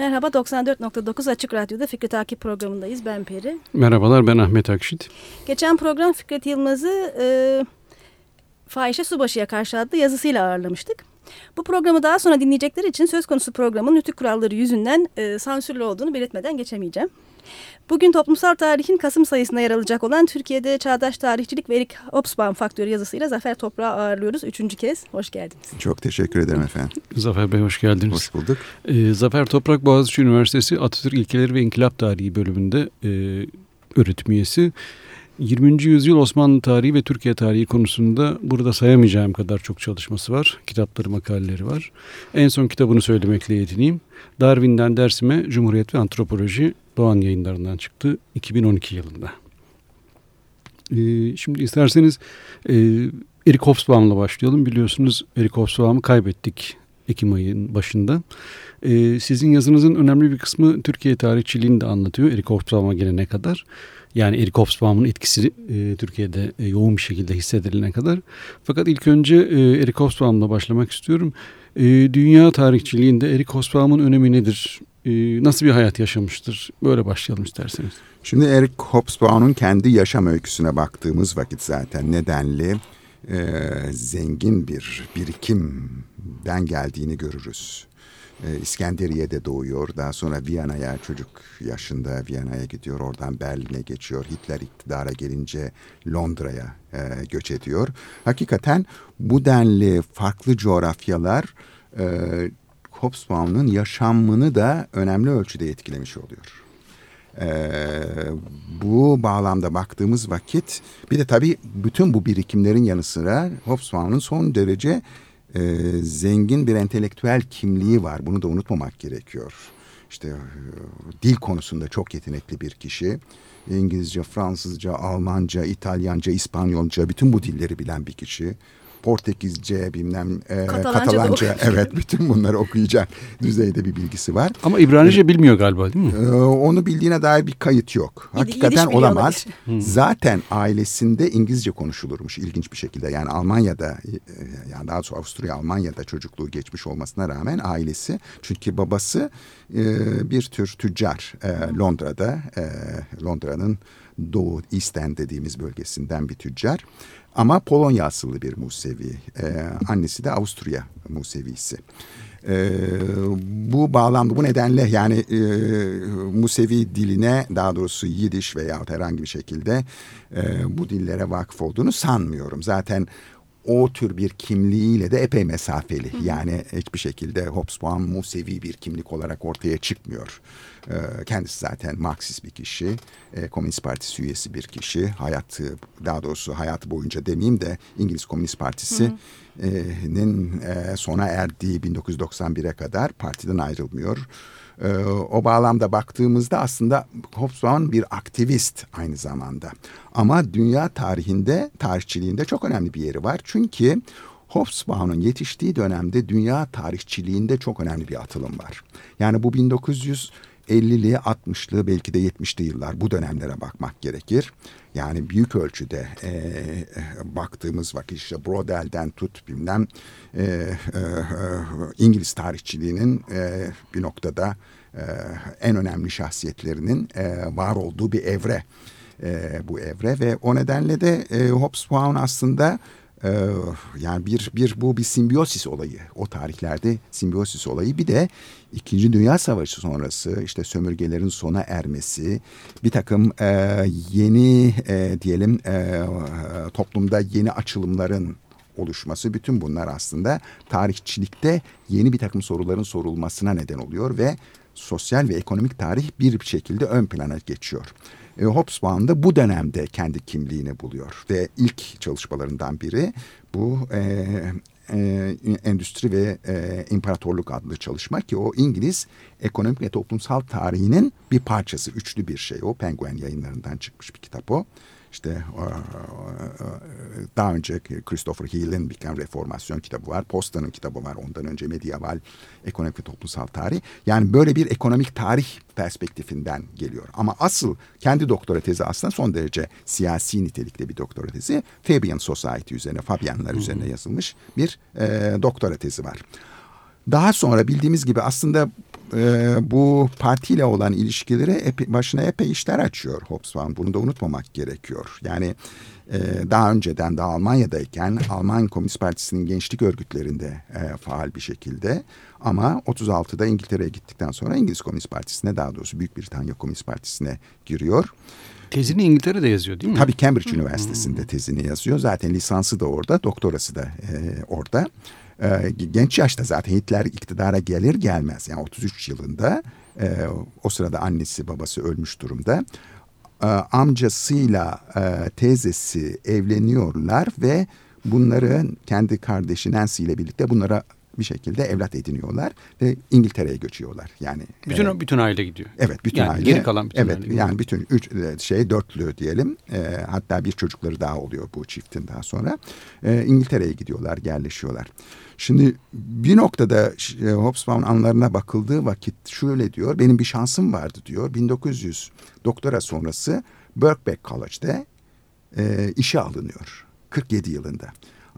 Merhaba 94.9 Açık Radyo'da Fikri Takip programındayız. Ben Peri. Merhabalar ben Ahmet Akşit. Geçen program Fikret Yılmaz'ı e, Fahişe Subaşı'ya karşı adlı yazısıyla ağırlamıştık. Bu programı daha sonra dinleyecekler için söz konusu programın nütük kuralları yüzünden e, sansürlü olduğunu belirtmeden geçemeyeceğim. Bugün toplumsal tarihin Kasım sayısında yer alacak olan Türkiye'de çağdaş tarihçilik ve Erik Hobsbawm faktörü yazısıyla Zafer Toprağı ağırlıyoruz. Üçüncü kez. Hoş geldiniz. Çok teşekkür ederim efendim. Zafer Bey hoş geldiniz. Hoş bulduk. Ee, Zafer Toprak Boğaziçi Üniversitesi Atatürk İlkeleri ve İnkılap Tarihi bölümünde e, öğretim üyesi. 20. yüzyıl Osmanlı tarihi ve Türkiye tarihi konusunda burada sayamayacağım kadar çok çalışması var. Kitapları, makaleleri var. En son kitabını söylemekle yetineyim. Darwin'den Dersim'e Cumhuriyet ve Antropoloji Doğan yayınlarından çıktı 2012 yılında. Ee, şimdi isterseniz e, Erik Hobsbawm'la başlayalım. Biliyorsunuz Erik Hobsbawm'ı kaybettik Ekim ayının başında. Ee, sizin yazınızın önemli bir kısmı Türkiye tarihçiliğini de anlatıyor Erik Hobsbawm'a gelene kadar. Yani Erik Hobsbawm'ın etkisi e, Türkiye'de e, yoğun bir şekilde hissedilene kadar. Fakat ilk önce e, Erik Hobsbawm'la başlamak istiyorum. E, dünya tarihçiliğinde Erik Hobsbawm'ın önemi nedir? E, nasıl bir hayat yaşamıştır? Böyle başlayalım isterseniz. Şimdi Erik Hobsbawm'un kendi yaşam öyküsüne baktığımız vakit zaten nedenli e, zengin bir birikimden geldiğini görürüz. E, İskenderiye'de doğuyor. Daha sonra Viyana'ya çocuk yaşında Viyana'ya gidiyor. Oradan Berlin'e geçiyor. Hitler iktidara gelince Londra'ya e, göç ediyor. Hakikaten bu denli farklı coğrafyalar e, Hobsbawm'ın yaşamını da önemli ölçüde etkilemiş oluyor. Ee, bu bağlamda baktığımız vakit bir de tabii bütün bu birikimlerin yanı sıra Hobsbawm'ın son derece e, zengin bir entelektüel kimliği var. Bunu da unutmamak gerekiyor. İşte e, dil konusunda çok yetenekli bir kişi. İngilizce, Fransızca, Almanca, İtalyanca, İspanyolca bütün bu dilleri bilen bir kişi. Portekizce, bilmem e, Katalanca, Katalanca evet bütün bunları okuyacak düzeyde bir bilgisi var. Ama İbranice bilmiyor galiba değil mi? Ee, onu bildiğine dair bir kayıt yok. Hakikaten olamaz. Zaten ailesinde İngilizce konuşulurmuş ilginç bir şekilde. Yani Almanya'da e, yani daha doğrusu Avusturya Almanya'da çocukluğu geçmiş olmasına rağmen ailesi çünkü babası e, bir tür tüccar e, Londra'da e, Londra'nın Doğu East End dediğimiz bölgesinden bir tüccar. Ama Polonya asıllı bir Musevi. Ee, annesi de Avusturya Musevisi. Ee, bu bağlamda bu nedenle yani e, Musevi diline daha doğrusu Yidiş veya herhangi bir şekilde e, bu dillere vakıf olduğunu sanmıyorum. Zaten o tür bir kimliğiyle de epey mesafeli. Yani hiçbir şekilde Hobsbawm Musevi bir kimlik olarak ortaya çıkmıyor. Ee, kendisi zaten Marksist bir kişi, e, Komünist Partisi üyesi bir kişi. Hayatı, daha doğrusu hayatı boyunca demeyeyim de İngiliz Komünist Partisi'nin e, sona erdiği 1991'e kadar partiden ayrılmıyor. Ee, o bağlamda baktığımızda aslında Hobsbawm bir aktivist aynı zamanda. Ama dünya tarihinde, tarihçiliğinde çok önemli bir yeri var. Çünkü Hobsbawm'un yetiştiği dönemde dünya tarihçiliğinde çok önemli bir atılım var. Yani bu 1900 50'li, 60'lı belki de 70'li yıllar bu dönemlere bakmak gerekir. Yani büyük ölçüde e, baktığımız vakit işte Brodel'den tut bilmem e, e, İngiliz tarihçiliğinin e, bir noktada e, en önemli şahsiyetlerinin e, var olduğu bir evre e, bu evre ve o nedenle de e, Hobsbawm aslında ee, yani bir bir bu bir simbiyosis olayı. O tarihlerde simbiyosis olayı. Bir de İkinci Dünya Savaşı sonrası işte sömürgelerin sona ermesi bir takım e, yeni e, diyelim e, toplumda yeni açılımların oluşması. Bütün bunlar aslında tarihçilikte yeni bir takım soruların sorulmasına neden oluyor ve sosyal ve ekonomik tarih bir şekilde ön plana geçiyor. E, Hobsbawm da bu dönemde kendi kimliğini buluyor ve ilk çalışmalarından biri bu e, e, Endüstri ve e, İmparatorluk adlı çalışma ki o İngiliz ekonomik ve toplumsal tarihinin bir parçası, üçlü bir şey o. Penguin yayınlarından çıkmış bir kitap o. İşte daha önce Christopher Hill'in bir reformasyon kitabı var. Posta'nın kitabı var. Ondan önce medieval ekonomik ve toplumsal tarih. Yani böyle bir ekonomik tarih perspektifinden geliyor. Ama asıl kendi doktora tezi aslında son derece siyasi nitelikte bir doktora tezi. Fabian Society üzerine, Fabianlar üzerine yazılmış bir e, doktora tezi var. Daha sonra bildiğimiz gibi aslında e, bu partiyle olan ilişkileri epi, başına epey işler açıyor Hobsbawm. Bunu da unutmamak gerekiyor. Yani e, daha önceden de Almanya'dayken Alman Komünist Partisi'nin gençlik örgütlerinde e, faal bir şekilde ama 36'da İngiltere'ye gittikten sonra İngiliz Komünist Partisi'ne daha doğrusu Büyük Britanya Komünist Partisi'ne giriyor. Tezini İngiltere'de yazıyor değil mi? Tabii Cambridge Üniversitesi'nde tezini yazıyor. Zaten lisansı da orada, doktorası da e, orada. E, genç yaşta zaten Hitler iktidara gelir gelmez yani 33 yılında e, o sırada annesi babası ölmüş durumda. E, amcasıyla e, teyzesi evleniyorlar ve bunların kendi kardeşi Nancy ile birlikte bunlara bir şekilde evlat ediniyorlar ve İngiltere'ye göçüyorlar. Yani bütün e, bütün aile gidiyor. Evet, bütün yani aile. Geri kalan bütün evet, aile. yani bütün üç e, şey dörtlü diyelim. E, hatta bir çocukları daha oluyor bu çiftin daha sonra. E, İngiltere'ye gidiyorlar, yerleşiyorlar. Şimdi bir noktada e, Hobsbawm anlarına bakıldığı vakit şöyle diyor. Benim bir şansım vardı diyor. 1900 doktora sonrası Birkbeck College'de e, işe alınıyor. 47 yılında.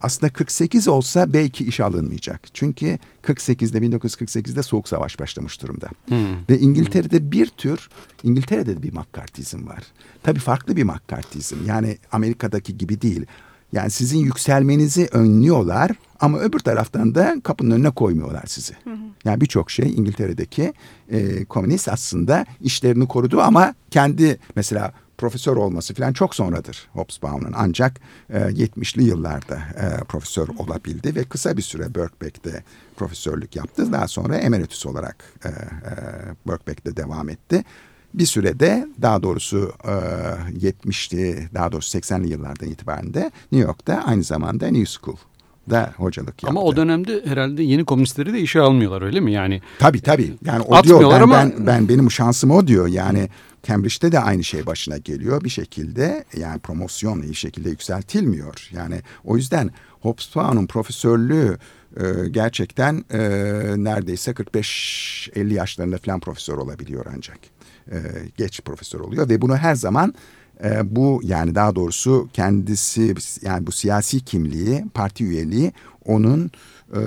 Aslında 48 olsa belki işe alınmayacak. Çünkü 48'de 1948'de Soğuk Savaş başlamış durumda. Hmm. Ve İngiltere'de bir tür İngiltere'de de bir McCarthyizm var. Tabii farklı bir McCarthyizm. Yani Amerika'daki gibi değil. Yani sizin yükselmenizi önlüyorlar ama öbür taraftan da kapının önüne koymuyorlar sizi. Hı hı. Yani birçok şey İngiltere'deki e, komünist aslında işlerini korudu ama kendi mesela profesör olması falan çok sonradır Hobsbawm'ın. Ancak e, 70'li yıllarda e, profesör olabildi ve kısa bir süre Birkbeck'te profesörlük yaptı. Daha sonra emeritus olarak e, e, Birkbeck'te devam etti. Bir sürede daha doğrusu e, 70'li daha doğrusu 80'li yıllardan itibaren de New York'ta aynı zamanda New School da hocalık yaptı. Ama o dönemde herhalde yeni komünistleri de işe almıyorlar öyle mi? Yani Tabii tabii. Yani o diyor ben, ama... ben, ben benim şansım o diyor. Yani Cambridge'de de aynı şey başına geliyor bir şekilde. Yani promosyon iyi şekilde yükseltilmiyor. Yani o yüzden Hobsbawm'un profesörlüğü e, gerçekten e, neredeyse 45-50 yaşlarında falan profesör olabiliyor ancak. E, geç profesör oluyor ve bunu her zaman e, bu yani daha doğrusu kendisi yani bu siyasi kimliği, parti üyeliği onun e,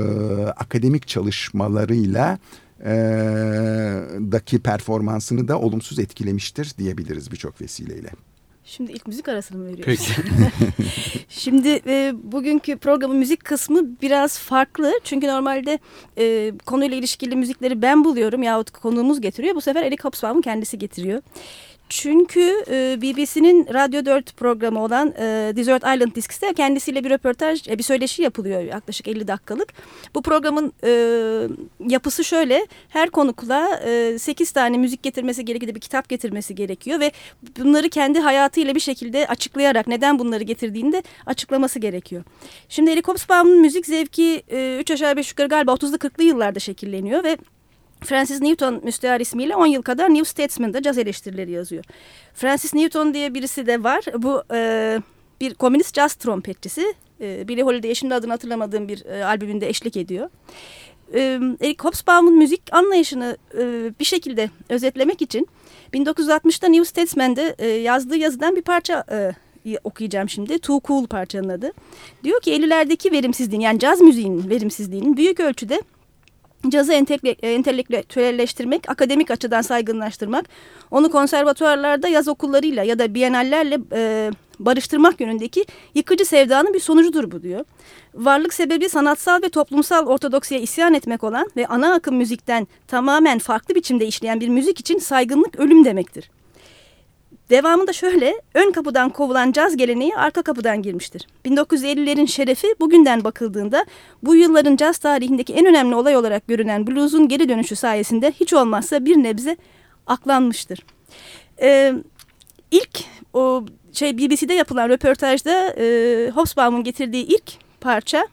akademik çalışmalarıyla e, daki performansını da olumsuz etkilemiştir diyebiliriz birçok vesileyle. Şimdi ilk müzik arasını mı veriyoruz? Peki. Şimdi e, bugünkü programın müzik kısmı biraz farklı. Çünkü normalde e, konuyla ilişkili müzikleri ben buluyorum yahut konuğumuz getiriyor. Bu sefer Eric Hobsbawm'ın kendisi getiriyor. Çünkü e, BBC'nin Radyo 4 programı olan e, Desert Island Discs'te kendisiyle bir röportaj, e, bir söyleşi yapılıyor yaklaşık 50 dakikalık. Bu programın e, yapısı şöyle, her konukla e, 8 tane müzik getirmesi gerekiyor, bir kitap getirmesi gerekiyor ve bunları kendi hayatıyla bir şekilde açıklayarak neden bunları getirdiğini de açıklaması gerekiyor. Şimdi Eric Hobsbawm'ın müzik zevki 3 e, aşağı 5 yukarı galiba 30'lu 40'lı yıllarda şekilleniyor ve Francis Newton müstehar ismiyle 10 yıl kadar New Statesman'da caz eleştirileri yazıyor. Francis Newton diye birisi de var. Bu e, bir komünist caz trompetçisi. E, Billie Holiday şimdi adını hatırlamadığım bir e, albümünde eşlik ediyor. E, Eric Hobsbawm'ın müzik anlayışını e, bir şekilde özetlemek için 1960'da New Statesman'da e, yazdığı yazıdan bir parça e, okuyacağım şimdi. Too Cool parçanın adı. Diyor ki 50'lerdeki verimsizliğin yani caz müziğinin verimsizliğinin büyük ölçüde cazı entelektüelleştirmek, akademik açıdan saygınlaştırmak, onu konservatuarlarda yaz okullarıyla ya da bienallerle e, barıştırmak yönündeki yıkıcı sevdanın bir sonucudur bu diyor. Varlık sebebi sanatsal ve toplumsal ortodoksiye isyan etmek olan ve ana akım müzikten tamamen farklı biçimde işleyen bir müzik için saygınlık ölüm demektir. Devamında şöyle, ön kapıdan kovulan caz geleneği arka kapıdan girmiştir. 1950'lerin şerefi bugünden bakıldığında bu yılların caz tarihindeki en önemli olay olarak görünen blues'un geri dönüşü sayesinde hiç olmazsa bir nebze aklanmıştır. Ee, ilk o şey BBC'de yapılan röportajda e, Hobsbawm'un getirdiği ilk parça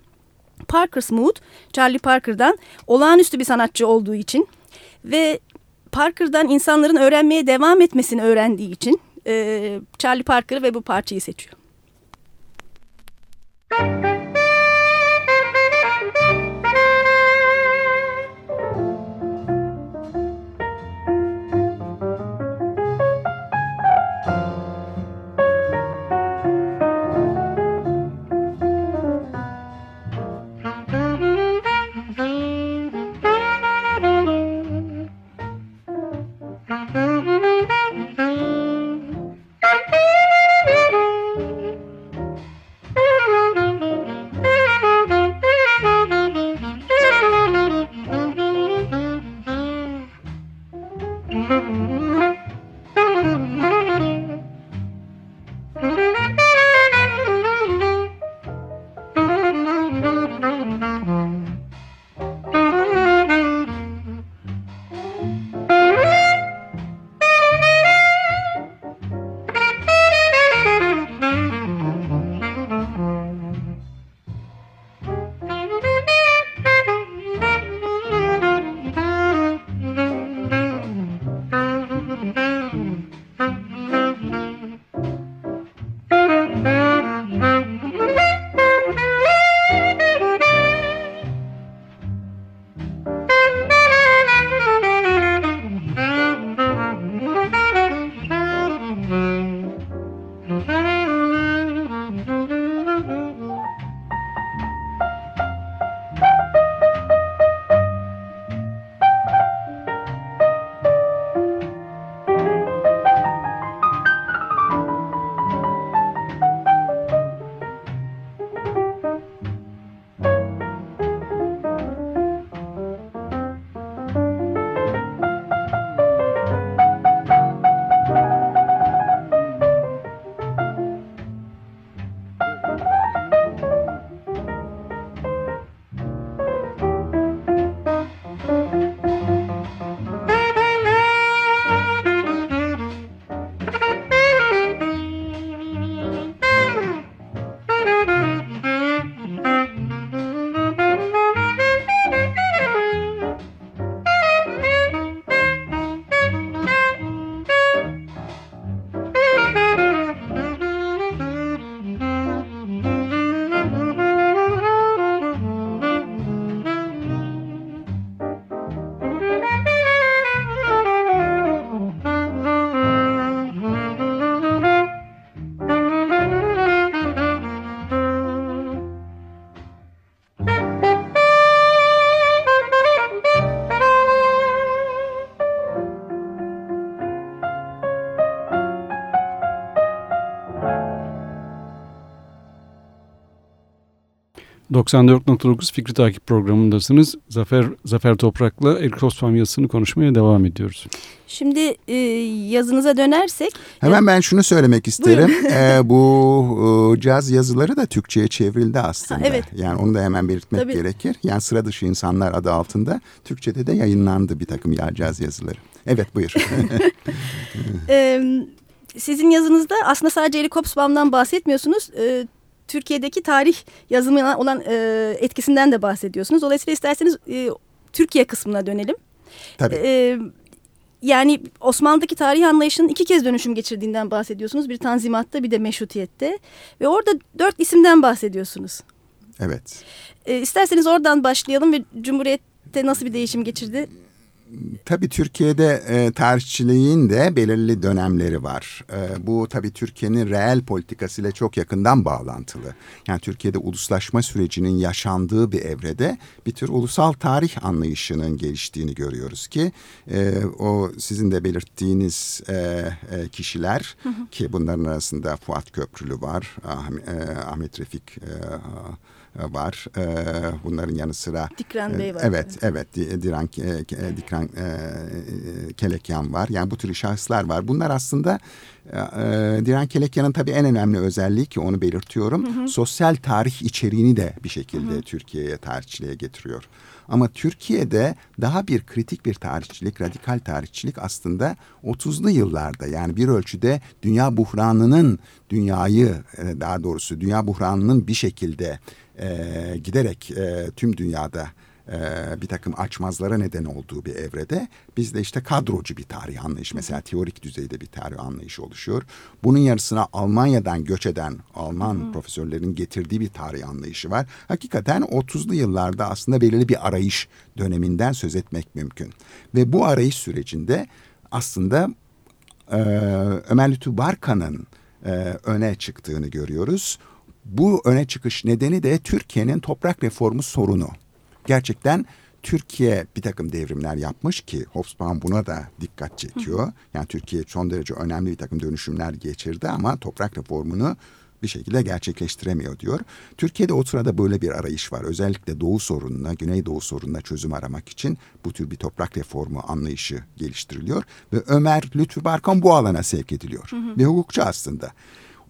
Parker's Mood, Charlie Parker'dan olağanüstü bir sanatçı olduğu için ve Parker'dan insanların öğrenmeye devam etmesini öğrendiği için e, Charlie Parker ve bu parçayı seçiyor. 94.9 Fikri Takip programındasınız. Zafer Zafer Toprak'la Erik Osman yazısını konuşmaya devam ediyoruz. Şimdi e, yazınıza dönersek... Hemen ben şunu söylemek isterim. e, bu e, caz yazıları da Türkçe'ye çevrildi aslında. Ha, evet. Yani onu da hemen belirtmek Tabii. gerekir. Yani sıra dışı insanlar adı altında Türkçe'de de yayınlandı bir takım ya caz yazıları. Evet buyur. e, sizin yazınızda aslında sadece Erik Hobsbawm'dan bahsetmiyorsunuz. E, Türkiye'deki tarih yazımına olan e, etkisinden de bahsediyorsunuz. Dolayısıyla isterseniz e, Türkiye kısmına dönelim. Tabii. E, yani Osmanlı'daki tarih anlayışının iki kez dönüşüm geçirdiğinden bahsediyorsunuz. Bir tanzimatta bir de meşrutiyette. Ve orada dört isimden bahsediyorsunuz. Evet. E, isterseniz oradan başlayalım ve Cumhuriyet'te nasıl bir değişim geçirdi tabii Türkiye'de e, tarihçiliğin de belirli dönemleri var. E, bu tabii Türkiye'nin reel politikasıyla çok yakından bağlantılı. Yani Türkiye'de uluslaşma sürecinin yaşandığı bir evrede bir tür ulusal tarih anlayışının geliştiğini görüyoruz ki e, o sizin de belirttiğiniz e, e, kişiler hı hı. ki bunların arasında Fuat Köprülü var, ah, e, Ahmet Refik e, e, var. E, bunların yanı sıra Dikran Bey var. Evet, evet. Diran Dikran Kelekyan var. Yani bu tür şahıslar var. Bunlar aslında e, Diran Kelekyan'ın tabii en önemli özelliği ki onu belirtiyorum. Hı hı. Sosyal tarih içeriğini de bir şekilde Türkiye'ye tarihçiliğe getiriyor. Ama Türkiye'de daha bir kritik bir tarihçilik, radikal tarihçilik aslında 30'lu yıllarda yani bir ölçüde dünya buhranının dünyayı daha doğrusu dünya buhranının bir şekilde e, giderek e, tüm dünyada e, bir takım açmazlara neden olduğu bir evrede bizde işte kadrocu bir tarih anlayışı mesela teorik düzeyde bir tarih anlayışı oluşuyor. Bunun yarısına Almanya'dan göç eden Alman Hı. profesörlerin getirdiği bir tarih anlayışı var. Hakikaten 30'lu yıllarda aslında belirli bir arayış döneminden söz etmek mümkün. Ve bu arayış sürecinde aslında e, Ömer Lütfü Barkan'ın e, öne çıktığını görüyoruz. Bu öne çıkış nedeni de Türkiye'nin toprak reformu sorunu. Gerçekten Türkiye bir takım devrimler yapmış ki Hobsbawm buna da dikkat çekiyor. Yani Türkiye son derece önemli bir takım dönüşümler geçirdi ama toprak reformunu bir şekilde gerçekleştiremiyor diyor. Türkiye'de o sırada böyle bir arayış var. Özellikle Doğu sorununa, Güneydoğu sorununa çözüm aramak için bu tür bir toprak reformu anlayışı geliştiriliyor. Ve Ömer Lütfü Barkan bu alana sevk ediliyor. Hı hı. Bir hukukçu aslında.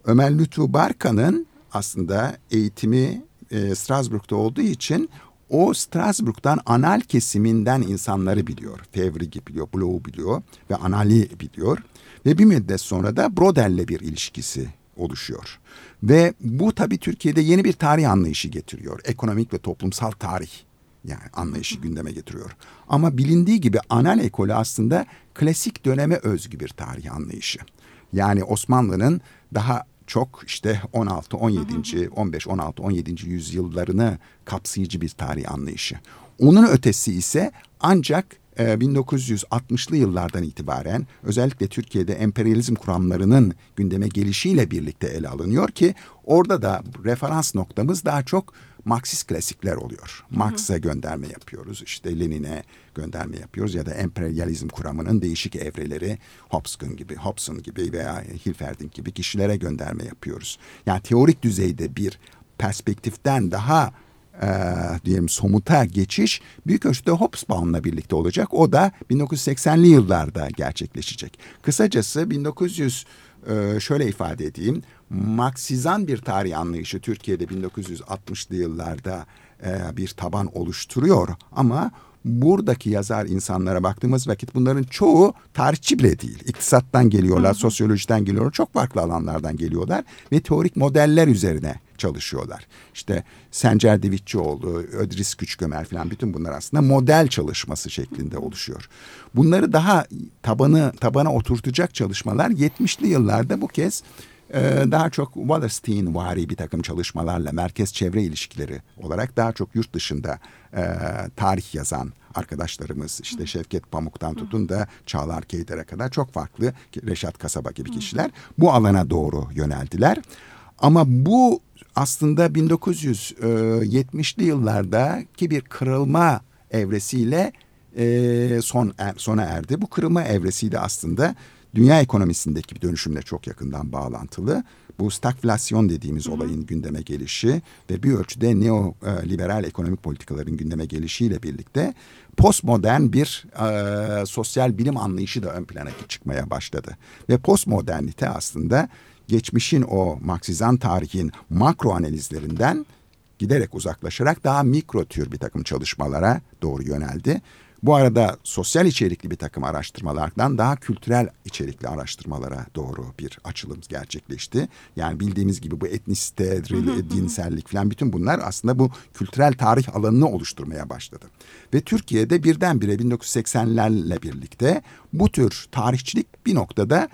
Ömer Lütfü Barkan'ın aslında eğitimi e, Strasbourg'da olduğu için o Strasbourg'dan anal kesiminden insanları biliyor. Fevrigi biliyor, Blow biliyor ve Anali biliyor. Ve bir müddet sonra da Brodel'le bir ilişkisi oluşuyor. Ve bu tabii Türkiye'de yeni bir tarih anlayışı getiriyor. Ekonomik ve toplumsal tarih yani anlayışı gündeme getiriyor. Ama bilindiği gibi anal ekolü aslında klasik döneme özgü bir tarih anlayışı. Yani Osmanlı'nın daha çok işte 16, 17, 15, 16, 17. yüzyıllarını kapsayıcı bir tarih anlayışı. Onun ötesi ise ancak 1960'lı e, yıllardan itibaren özellikle Türkiye'de emperyalizm kuramlarının gündeme gelişiyle birlikte ele alınıyor ki orada da referans noktamız daha çok Marksist klasikler oluyor. Marx'a gönderme yapıyoruz. İşte Lenin'e gönderme yapıyoruz ya da emperyalizm kuramının değişik evreleri Hobson gibi, Hobson gibi veya Hilferding gibi kişilere gönderme yapıyoruz. Yani teorik düzeyde bir perspektiften daha e, diyelim somuta geçiş büyük ölçüde Hobsbawm'la birlikte olacak. O da 1980'li yıllarda gerçekleşecek. Kısacası 1900 e, şöyle ifade edeyim. Marksizan bir tarih anlayışı Türkiye'de 1960'lı yıllarda e, bir taban oluşturuyor ama buradaki yazar insanlara baktığımız vakit bunların çoğu tarihçi bile değil. İktisattan geliyorlar, hı sosyolojiden geliyorlar, çok farklı alanlardan geliyorlar ve teorik modeller üzerine çalışıyorlar. İşte Sencer Divitçioğlu, Ödris Küçükömer falan bütün bunlar aslında model çalışması şeklinde oluşuyor. Bunları daha tabanı tabana oturtacak çalışmalar 70'li yıllarda bu kez ee, daha çok Wallerstein vari bir takım çalışmalarla merkez çevre ilişkileri olarak daha çok yurt dışında e, tarih yazan arkadaşlarımız işte Şevket Pamuk'tan tutun da Çağlar Keyder'e kadar çok farklı Reşat Kasaba gibi kişiler bu alana doğru yöneldiler. Ama bu aslında 1970'li yıllardaki bir kırılma evresiyle e, son er, sona erdi. Bu kırılma evresiyle aslında dünya ekonomisindeki bir dönüşümle çok yakından bağlantılı. Bu stagflasyon dediğimiz Hı-hı. olayın gündeme gelişi ve bir ölçüde neoliberal ekonomik politikaların gündeme gelişiyle birlikte postmodern bir e, sosyal bilim anlayışı da ön plana çıkmaya başladı. Ve postmodernite aslında geçmişin o Marksizan tarihin makro analizlerinden giderek uzaklaşarak daha mikro tür bir takım çalışmalara doğru yöneldi. Bu arada sosyal içerikli bir takım araştırmalardan daha kültürel içerikli araştırmalara doğru bir açılım gerçekleşti. Yani bildiğimiz gibi bu etnisite, dinsellik falan bütün bunlar aslında bu kültürel tarih alanını oluşturmaya başladı. Ve Türkiye'de birdenbire 1980'lerle birlikte bu tür tarihçilik bir noktada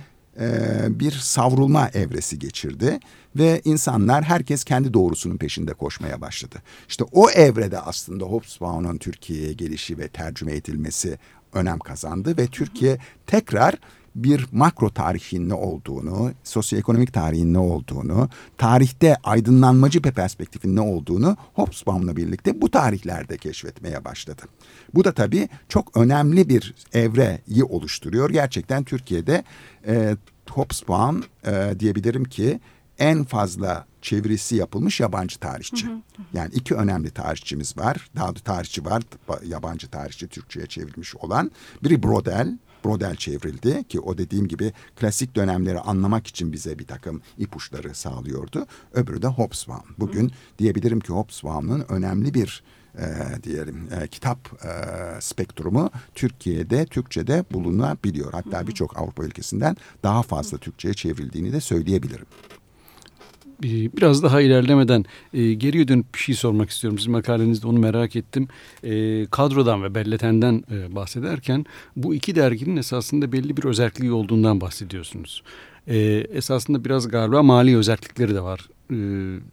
bir savrulma evresi geçirdi ve insanlar herkes kendi doğrusunun peşinde koşmaya başladı. İşte o evrede aslında Hobsbawm'un Türkiye'ye gelişi ve tercüme edilmesi önem kazandı ve Türkiye tekrar bir makro tarihin ne olduğunu, sosyoekonomik tarihin ne olduğunu, tarihte aydınlanmacı bir perspektifin ne olduğunu Hobsbawm'la birlikte bu tarihlerde keşfetmeye başladı. Bu da tabii çok önemli bir evreyi oluşturuyor. Gerçekten Türkiye'de e, Hobsbawm e, diyebilirim ki en fazla çevirisi yapılmış yabancı tarihçi. Hı hı. Yani iki önemli tarihçimiz var. Daha da tarihçi var. Yabancı tarihçi Türkçe'ye çevrilmiş olan. Biri Brodel. Brodel çevrildi ki o dediğim gibi klasik dönemleri anlamak için bize bir takım ipuçları sağlıyordu. Öbürü de Hobsbawm. Bugün hı. diyebilirim ki Hobsbawm'ın önemli bir e, diyelim e, kitap e, spektrumu Türkiye'de Türkçe'de bulunabiliyor. Hatta birçok Avrupa ülkesinden daha fazla Türkçe'ye çevrildiğini de söyleyebilirim. Biraz daha ilerlemeden e, geriye dönüp bir şey sormak istiyorum. Sizin makalenizde onu merak ettim. E, kadrodan ve belletenden e, bahsederken bu iki derginin esasında belli bir özelliği olduğundan bahsediyorsunuz. E, esasında biraz galiba mali özellikleri de var. E,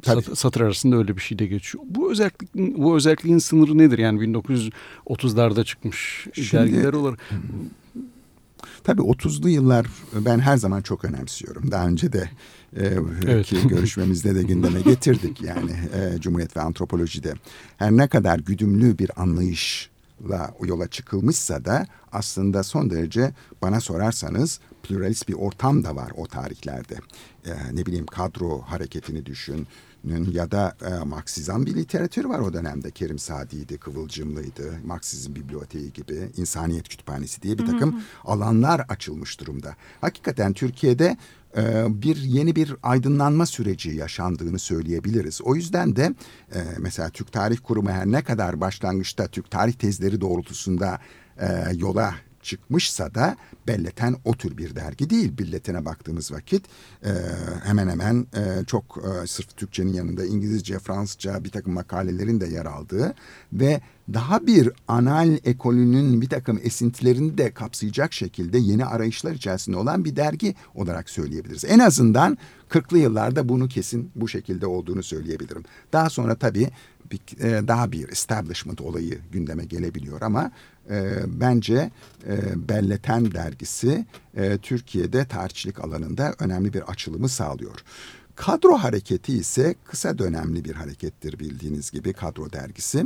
sat, satır arasında öyle bir şey de geçiyor. Bu özellik bu özelliğin sınırı nedir? Yani 1930'larda çıkmış Şimdi, dergiler olarak. Tabii 30'lu yıllar ben her zaman çok önemsiyorum. Daha önce de e, evet. görüşmemizde de gündeme getirdik yani e, Cumhuriyet ve Antropoloji'de. Her ne kadar güdümlü bir anlayışla yola çıkılmışsa da aslında son derece bana sorarsanız pluralist bir ortam da var o tarihlerde. E, ne bileyim kadro hareketini düşün, ya da e, Marksizm bir literatür var o dönemde. Kerim Sadi'ydi, Kıvılcımlı'ydı, Marksizm Biblioteği gibi, İnsaniyet Kütüphanesi diye bir takım alanlar açılmış durumda. Hakikaten Türkiye'de e, bir yeni bir aydınlanma süreci yaşandığını söyleyebiliriz. O yüzden de e, mesela Türk Tarih Kurumu her ne kadar başlangıçta Türk tarih tezleri doğrultusunda e, yola çıkmışsa da Belleten o tür bir dergi değil. Billetine baktığımız vakit e, hemen hemen e, çok e, sırf Türkçenin yanında İngilizce, Fransızca bir takım makalelerin de yer aldığı ve daha bir anal ekolünün bir takım esintilerini de kapsayacak şekilde yeni arayışlar içerisinde olan bir dergi olarak söyleyebiliriz. En azından 40'lı yıllarda bunu kesin bu şekilde olduğunu söyleyebilirim. Daha sonra tabii bir, e, daha bir establishment olayı gündeme gelebiliyor ama e, bence e, Belleten dergisi e, Türkiye'de tarihçilik alanında önemli bir açılımı sağlıyor. Kadro hareketi ise kısa dönemli bir harekettir bildiğiniz gibi kadro dergisi.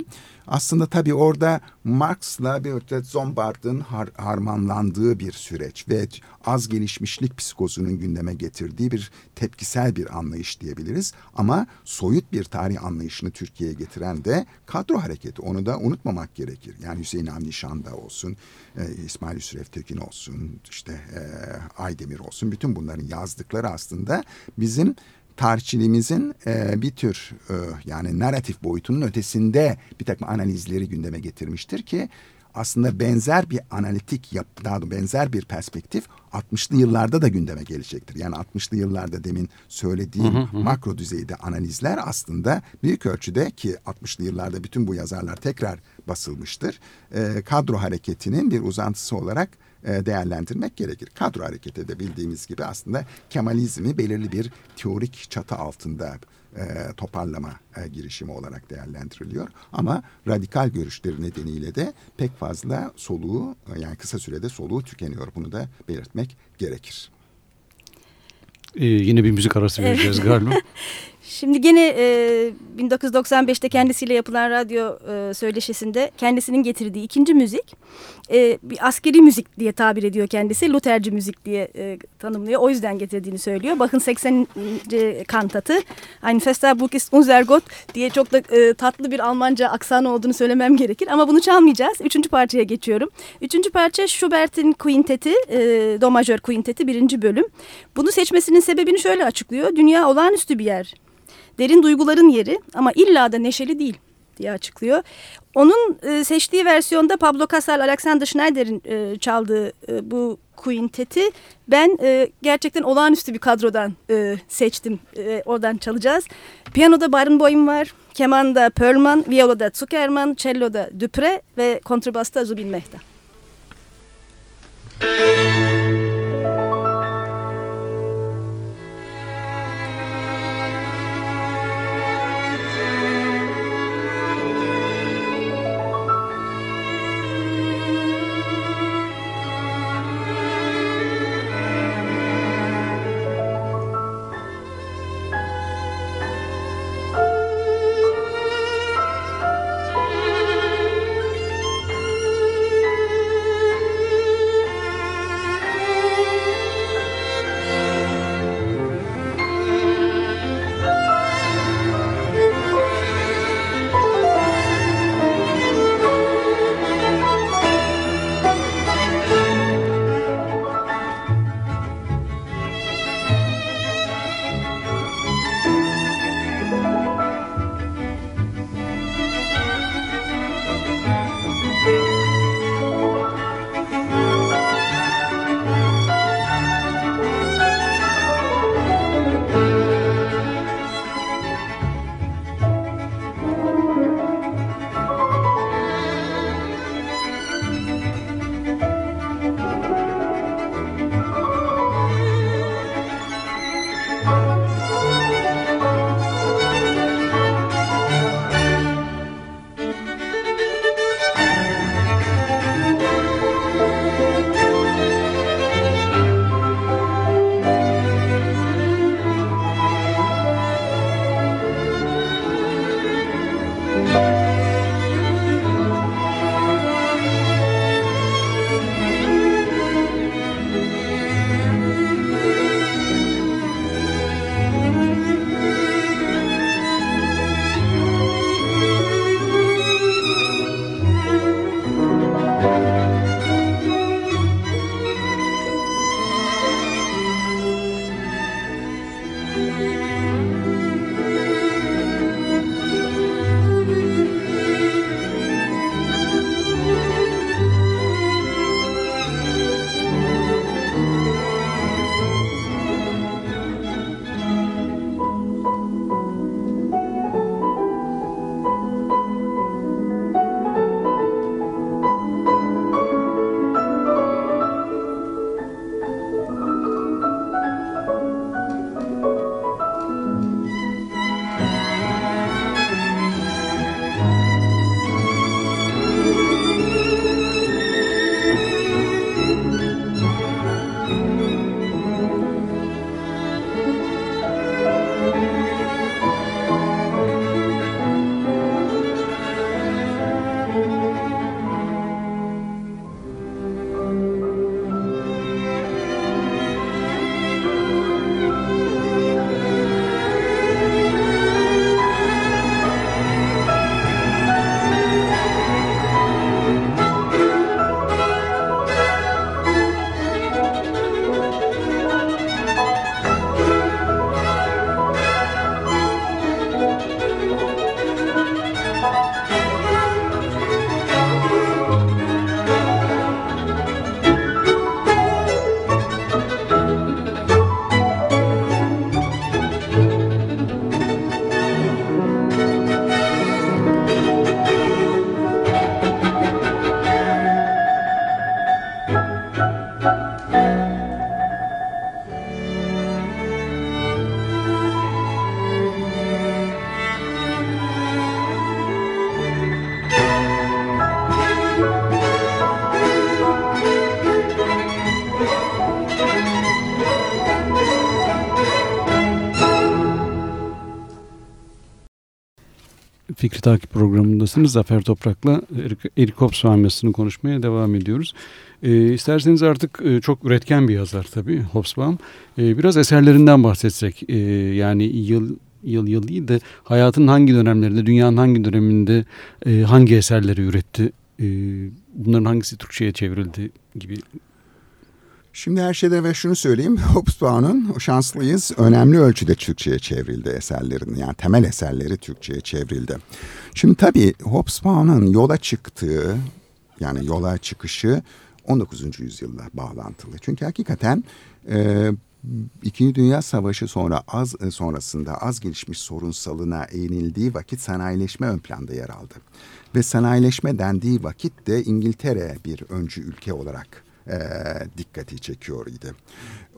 Aslında tabii orada Marx'la öte Zombard'ın har harmanlandığı bir süreç ve az gelişmişlik psikozunun gündeme getirdiği bir tepkisel bir anlayış diyebiliriz. Ama soyut bir tarih anlayışını Türkiye'ye getiren de kadro hareketi. Onu da unutmamak gerekir. Yani Hüseyin Avni Şanda olsun, e, İsmail Hüsrev Tekin olsun, işte e, Aydemir olsun. Bütün bunların yazdıkları aslında bizim tarihçiliğimizin e, bir tür e, yani narratif boyutunun ötesinde bir takım analizleri gündeme getirmiştir ki aslında benzer bir analitik yap, daha da benzer bir perspektif 60'lı yıllarda da gündeme gelecektir. Yani 60'lı yıllarda demin söylediğim hı hı hı. makro düzeyde analizler aslında büyük ölçüde ki 60'lı yıllarda bütün bu yazarlar tekrar basılmıştır. E, kadro hareketinin bir uzantısı olarak değerlendirmek gerekir. Kadro hareketi de bildiğimiz gibi aslında Kemalizmi belirli bir teorik çatı altında e, toparlama e, girişimi olarak değerlendiriliyor. Ama radikal görüşleri nedeniyle de pek fazla soluğu yani kısa sürede soluğu tükeniyor. Bunu da belirtmek gerekir. Ee, yine bir müzik arası vereceğiz galiba. Şimdi gene e, 1995'te kendisiyle yapılan radyo e, söyleşisinde kendisinin getirdiği ikinci müzik e, bir askeri müzik diye tabir ediyor kendisi. Lutherci müzik diye e, tanımlıyor. O yüzden getirdiğini söylüyor. Bakın 80. kantatı Ein fester Buch ist unser Gott diye çok da e, tatlı bir Almanca aksanı olduğunu söylemem gerekir. Ama bunu çalmayacağız. Üçüncü parçaya geçiyorum. Üçüncü parça Schubert'in Quinteti, e, Do majör Quinteti birinci bölüm. Bunu seçmesinin sebebini şöyle açıklıyor. Dünya olağanüstü bir yer. Derin duyguların yeri ama illa da neşeli değil diye açıklıyor. Onun e, seçtiği versiyonda Pablo Casal, Alexander Schneider'in e, çaldığı e, bu quinteti ben e, gerçekten olağanüstü bir kadrodan e, seçtim. E, oradan çalacağız. Piyanoda Barenboim var, kemanda Perlman, violada Zuckerman, celloda Dupre ve kontrbasta Zubin Mehta. Müzik Fikri Takip programındasınız. Zafer Toprak'la Erik, Erik Hobsbawm konuşmaya devam ediyoruz. E, isterseniz artık e, çok üretken bir yazar tabii Hobsbawm. E, biraz eserlerinden bahsetsek. E, yani yıl yıl yıl değil de hayatın hangi dönemlerinde, dünyanın hangi döneminde e, hangi eserleri üretti? E, bunların hangisi Türkçe'ye çevrildi gibi Şimdi her şeyde ve şunu söyleyeyim. Hobsbawm'un şanslıyız. Önemli ölçüde Türkçe'ye çevrildi eserlerin. Yani temel eserleri Türkçe'ye çevrildi. Şimdi tabii Hobsbawm'un yola çıktığı yani yola çıkışı 19. yüzyılla bağlantılı. Çünkü hakikaten e, İkinci Dünya Savaşı sonra az e, sonrasında az gelişmiş sorunsalına eğinildiği vakit sanayileşme ön planda yer aldı. Ve sanayileşme dendiği vakit de İngiltere bir öncü ülke olarak e, dikkati çekiyor idi.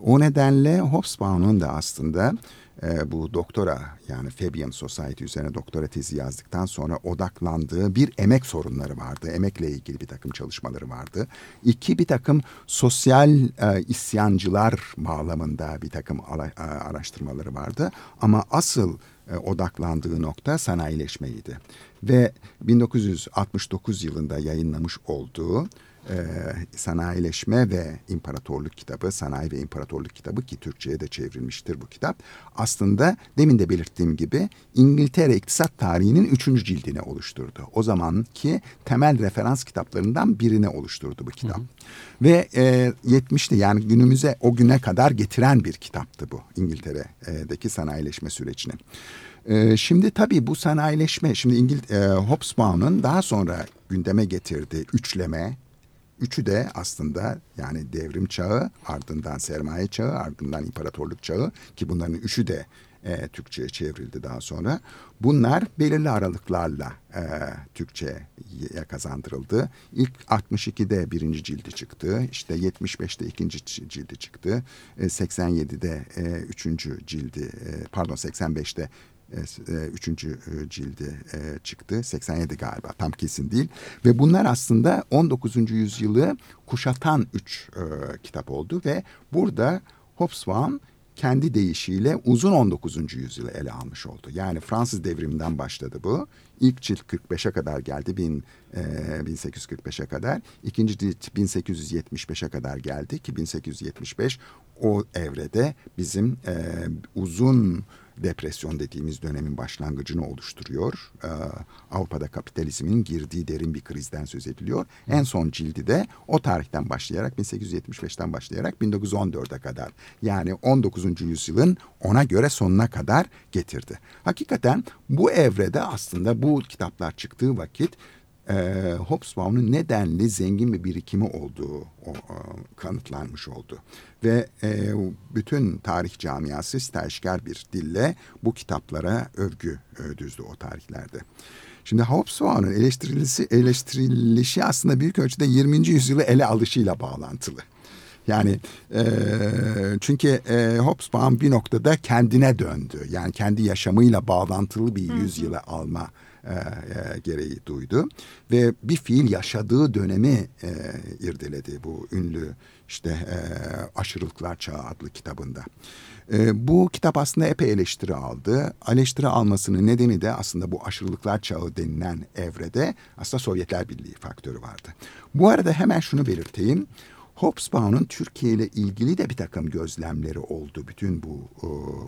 O nedenle Hobsbawm'un da aslında e, bu doktora yani Fabian Society üzerine doktora tezi yazdıktan sonra odaklandığı bir emek sorunları vardı. Emekle ilgili bir takım çalışmaları vardı. İki bir takım sosyal e, isyancılar bağlamında bir takım ala, araştırmaları vardı. Ama asıl e, odaklandığı nokta sanayileşmeydi. Ve 1969 yılında yayınlamış olduğu e, Sanayileşme ve İmparatorluk kitabı, Sanayi ve İmparatorluk kitabı ki Türkçe'ye de çevrilmiştir bu kitap. Aslında demin de belirttiğim gibi İngiltere iktisat tarihinin üçüncü cildini oluşturdu. O zamanki temel referans kitaplarından birini oluşturdu bu kitap. Hı hı. Ve e, 70'li yani günümüze o güne kadar getiren bir kitaptı bu İngiltere'deki sanayileşme sürecini. E, şimdi tabii bu sanayileşme, şimdi İngil e, Hobsbawm'ın daha sonra gündeme getirdiği üçleme, Üçü de aslında yani devrim çağı, ardından sermaye çağı, ardından imparatorluk çağı ki bunların üçü de e, Türkçe'ye çevrildi daha sonra. Bunlar belirli aralıklarla e, Türkçe'ye kazandırıldı. İlk 62'de birinci cildi çıktı. İşte 75'te ikinci cildi çıktı. E, 87'de e, üçüncü cildi, e, pardon 85'te e, e, üçüncü e, cildi çıktı. 87 galiba tam kesin değil. Ve bunlar aslında 19. yüzyılı kuşatan üç kitap oldu ve burada Hobsbawm kendi deyişiyle uzun 19. yüzyılı ele almış oldu. Yani Fransız devriminden başladı bu. İlk cilt 45'e kadar geldi bin, e, 1845'e kadar. İkinci cilt 1875'e kadar geldi ki 1875 o evrede bizim e, uzun depresyon dediğimiz dönemin başlangıcını oluşturuyor. Ee, Avrupa'da kapitalizmin girdiği derin bir krizden söz ediliyor. En son cildi de o tarihten başlayarak 1875'ten başlayarak 1914'e kadar yani 19. yüzyılın ona göre sonuna kadar getirdi. Hakikaten bu evrede aslında bu kitaplar çıktığı vakit e, Hobsbawm'un nedenli zengin bir birikimi olduğu o, o, kanıtlanmış oldu. Ve e, bütün tarih camiası stajyer bir dille bu kitaplara övgü e, düzdü o tarihlerde. Şimdi Hobsbawm'un eleştirilisi, eleştirilişi aslında büyük ölçüde 20. yüzyılı ele alışıyla bağlantılı. Yani e, çünkü e, Hobsbawm bir noktada kendine döndü. Yani kendi yaşamıyla bağlantılı bir yüzyılı alma e, e, gereği duydu. Ve bir fiil yaşadığı dönemi e, irdeledi bu ünlü işte e, Aşırılıklar Çağı adlı kitabında. E, bu kitap aslında epey eleştiri aldı. Eleştiri almasının nedeni de aslında bu aşırılıklar çağı denilen evrede aslında Sovyetler Birliği faktörü vardı. Bu arada hemen şunu belirteyim. Hobsbawm'un Türkiye ile ilgili de bir takım gözlemleri oldu. Bütün bu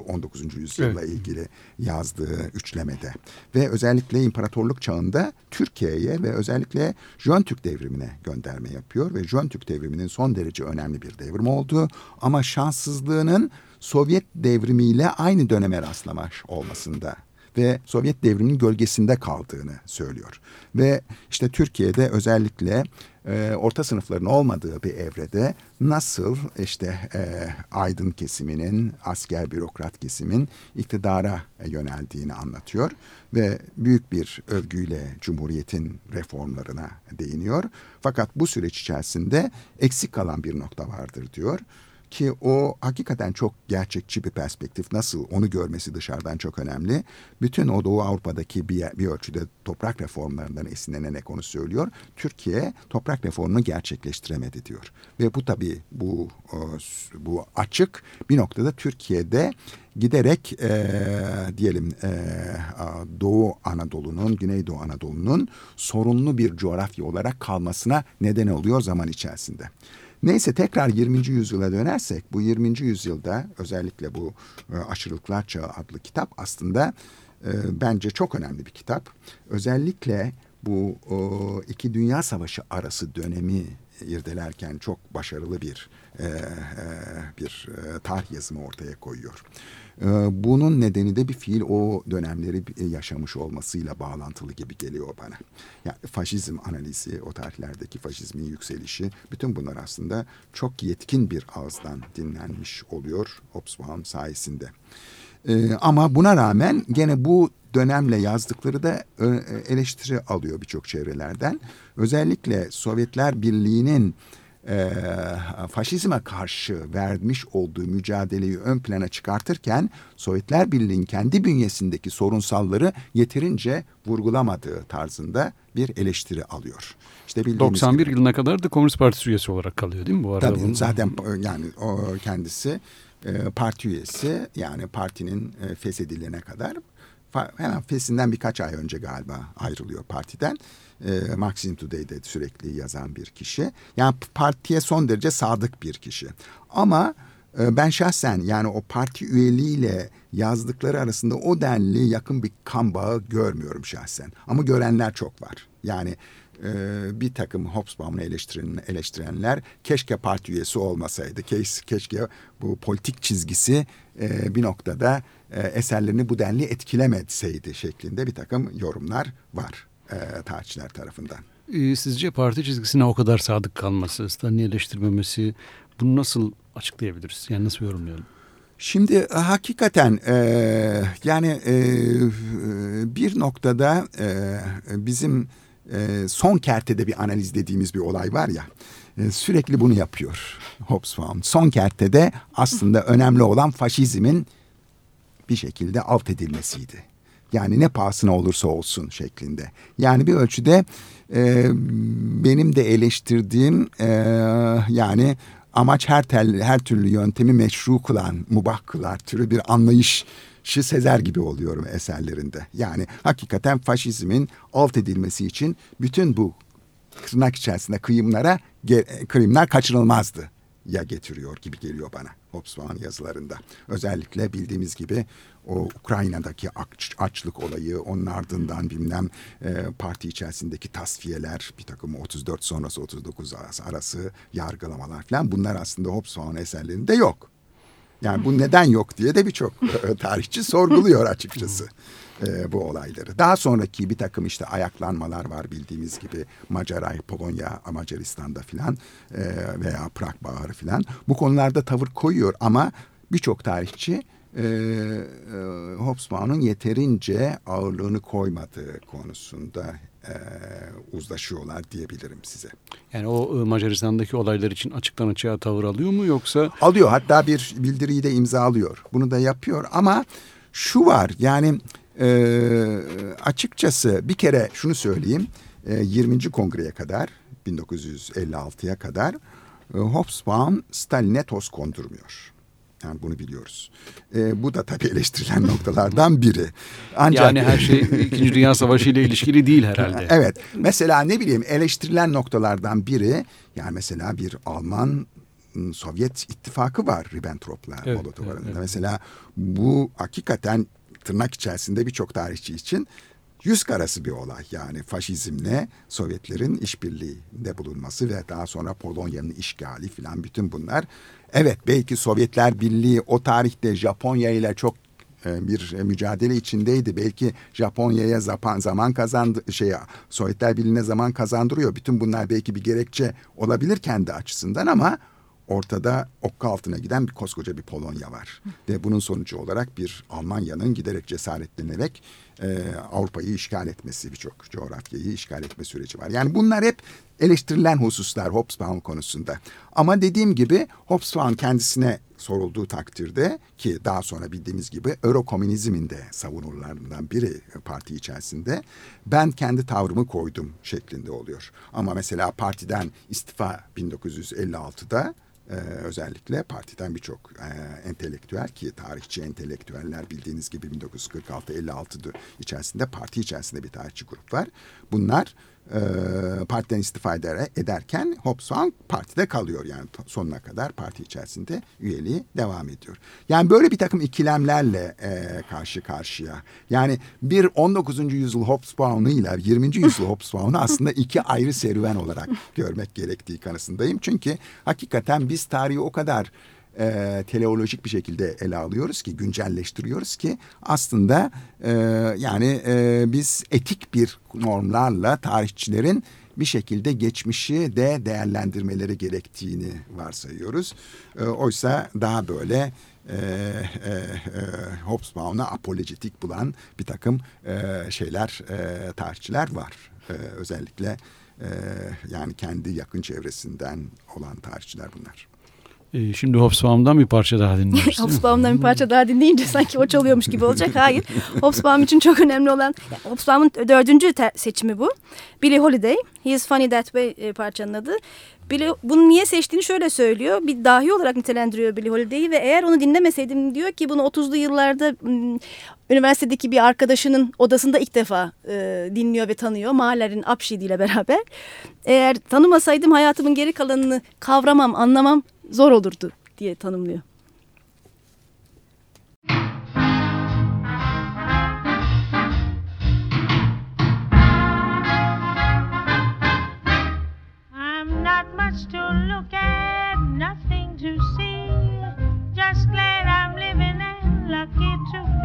19. yüzyılla evet. ilgili yazdığı üçlemede. Ve özellikle imparatorluk çağında Türkiye'ye ve özellikle Jön Türk devrimine gönderme yapıyor. Ve Jön Türk devriminin son derece önemli bir devrim oldu. Ama şanssızlığının Sovyet devrimiyle aynı döneme rastlamış olmasında ve Sovyet devriminin gölgesinde kaldığını söylüyor. Ve işte Türkiye'de özellikle e, orta sınıfların olmadığı bir evrede nasıl işte e, aydın kesiminin, asker bürokrat kesimin iktidara yöneldiğini anlatıyor ve büyük bir övgüyle Cumhuriyet'in reformlarına değiniyor. Fakat bu süreç içerisinde eksik kalan bir nokta vardır diyor ki o hakikaten çok gerçekçi bir perspektif. Nasıl onu görmesi dışarıdan çok önemli. Bütün o Doğu Avrupa'daki bir, bir ölçüde toprak reformlarından esinlenerek onu söylüyor. Türkiye toprak reformunu gerçekleştiremedi diyor. Ve bu tabii bu bu açık bir noktada Türkiye'de giderek e, diyelim e, Doğu Anadolu'nun, Güneydoğu Anadolu'nun sorunlu bir coğrafya olarak kalmasına neden oluyor zaman içerisinde. Neyse tekrar 20. yüzyıla dönersek bu 20. yüzyılda özellikle bu e, Aşırılıklar Çağı adlı kitap aslında e, bence çok önemli bir kitap. Özellikle bu o, iki dünya savaşı arası dönemi irdelerken çok başarılı bir e, e, bir e, tarih yazımı ortaya koyuyor. E, bunun nedeni de bir fiil o dönemleri yaşamış olmasıyla bağlantılı gibi geliyor bana. Yani faşizm analizi, o tarihlerdeki faşizmin yükselişi, bütün bunlar aslında çok yetkin bir ağızdan dinlenmiş oluyor Hobsbawm sayesinde. E, ama buna rağmen gene bu dönemle yazdıkları da e, eleştiri alıyor birçok çevrelerden. Özellikle Sovyetler Birliği'nin e, faşizme karşı vermiş olduğu mücadeleyi ön plana çıkartırken Sovyetler Birliği'nin kendi bünyesindeki sorunsalları yeterince vurgulamadığı tarzında bir eleştiri alıyor. İşte 91 gibi, yılına kadar da Komünist Partisi üyesi olarak kalıyor değil mi bu arada? Tabii zaten yani o kendisi e, parti üyesi yani partinin e, feshedilene kadar hemen fesinden birkaç ay önce galiba ayrılıyor partiden. E, Maxim Today'de sürekli yazan bir kişi. Yani partiye son derece sadık bir kişi. Ama e, ben şahsen yani o parti üyeliğiyle yazdıkları arasında o denli yakın bir kan bağı görmüyorum şahsen. Ama görenler çok var. Yani e, bir takım Hobsbawm'u eleştiren, eleştirenler keşke parti üyesi olmasaydı. Keşke, keşke bu politik çizgisi e, bir noktada e, eserlerini bu denli etkilemeseydi şeklinde bir takım yorumlar var e, tarihçiler tarafından. E, sizce parti çizgisine o kadar sadık kalması, Stalin'i eleştirmemesi bunu nasıl açıklayabiliriz? Yani nasıl yorumlayalım? Şimdi e, hakikaten e, yani e, bir noktada e, bizim e, son kertede bir analiz dediğimiz bir olay var ya e, sürekli bunu yapıyor Hobsbawm. Son kertede aslında önemli olan faşizmin bir şekilde alt edilmesiydi. Yani ne pahasına olursa olsun şeklinde. Yani bir ölçüde e, benim de eleştirdiğim e, yani amaç her tel, her türlü yöntemi meşru kılan, mubah kılar türü bir anlayış Şi Sezer gibi oluyorum eserlerinde. Yani hakikaten faşizmin alt edilmesi için bütün bu tırnak içerisinde kıyımlara kıyımlar kaçırılmazdı ya getiriyor gibi geliyor bana Hobsbawm yazılarında. Özellikle bildiğimiz gibi o Ukrayna'daki aç, açlık olayı, onun ardından bilmem e, parti içerisindeki tasfiyeler, bir takım 34 sonrası 39 arası yargılamalar falan bunlar aslında Hobsbawm eserlerinde yok. Yani bu neden yok diye de birçok e, tarihçi sorguluyor açıkçası e, bu olayları. Daha sonraki bir takım işte ayaklanmalar var bildiğimiz gibi Macaray, Polonya, Macaristan'da filan e, veya Prag Baharı filan. Bu konularda tavır koyuyor ama birçok tarihçi e, e, Hobsbawm'un yeterince ağırlığını koymadığı konusunda e, uzlaşıyorlar diyebilirim size. Yani o e, Macaristan'daki olaylar için açıktan açığa tavır alıyor mu yoksa? Alıyor hatta bir bildiriyi de imzalıyor. Bunu da yapıyor ama şu var yani e, açıkçası bir kere şunu söyleyeyim. E, 20. kongreye kadar 1956'ya kadar e, Hobsbawm Stalin'e toz kondurmuyor. Yani bunu biliyoruz. E, bu da tabii eleştirilen noktalardan biri. Ancak, yani her şey İkinci Dünya Savaşı ile ilişkili değil herhalde. Evet. Mesela ne bileyim eleştirilen noktalardan biri yani mesela bir Alman ıı, Sovyet ittifakı var Ribbentrop'la evet, Molotov evet, evet. Mesela bu hakikaten tırnak içerisinde birçok tarihçi için yüz karası bir olay yani faşizmle Sovyetlerin işbirliğinde bulunması ve daha sonra Polonya'nın işgali filan bütün bunlar. Evet belki Sovyetler Birliği o tarihte Japonya ile çok e, bir mücadele içindeydi. Belki Japonya'ya zaman, zaman kazandı şey Sovyetler Birliği'ne zaman kazandırıyor. Bütün bunlar belki bir gerekçe olabilir kendi açısından ama ortada okka altına giden bir koskoca bir Polonya var. Ve bunun sonucu olarak bir Almanya'nın giderek cesaretlenerek e, Avrupa'yı işgal etmesi birçok coğrafyayı işgal etme süreci var. Yani bunlar hep eleştirilen hususlar Hobsbawm konusunda. Ama dediğim gibi Hobsbawm kendisine sorulduğu takdirde ki daha sonra bildiğimiz gibi Eurokomünizmin de savunucularından biri parti içerisinde ben kendi tavrımı koydum şeklinde oluyor. Ama mesela partiden istifa 1956'da ee, özellikle partiden birçok e, entelektüel ki tarihçi entelektüeller bildiğiniz gibi 1946-56 içerisinde parti içerisinde bir tarihçi grup var. Bunlar e, partiden istifa eder, ederken Hobsbawm partide kalıyor. Yani sonuna kadar parti içerisinde üyeliği devam ediyor. Yani böyle bir takım ikilemlerle e, karşı karşıya. Yani bir 19. yüzyıl Hobsbawm'u ile 20. yüzyıl Hobsbawm'u aslında iki ayrı serüven olarak görmek gerektiği kanısındayım. Çünkü hakikaten biz tarihi o kadar e, teleolojik bir şekilde ele alıyoruz ki güncelleştiriyoruz ki aslında e, yani e, biz etik bir normlarla tarihçilerin bir şekilde geçmişi de değerlendirmeleri gerektiğini varsayıyoruz. E, oysa daha böyle e, e, e, Hobsbawm'u apolojetik bulan bir takım e, şeyler, e, tarihçiler var. E, özellikle e, yani kendi yakın çevresinden olan tarihçiler bunlar. Ee, şimdi Hobsbawm'dan bir parça daha dinliyoruz. Hobsbawm'dan bir parça daha dinleyince sanki o çalıyormuş gibi olacak. Hayır. Hobsbawm için çok önemli olan yani Hobsbawm'ın dördüncü seçimi bu. Billie Holiday. He is Funny That Way e, parçanın adı. Billie, bunu niye seçtiğini şöyle söylüyor. Bir dahi olarak nitelendiriyor Billie Holiday'i ve eğer onu dinlemeseydim diyor ki bunu 30'lu yıllarda üniversitedeki bir arkadaşının odasında ilk defa e, dinliyor ve tanıyor. Mahler'in Apşidi ile beraber. Eğer tanımasaydım hayatımın geri kalanını kavramam, anlamam zor olurdu diye tanımlıyor. To see. Just glad I'm living and lucky to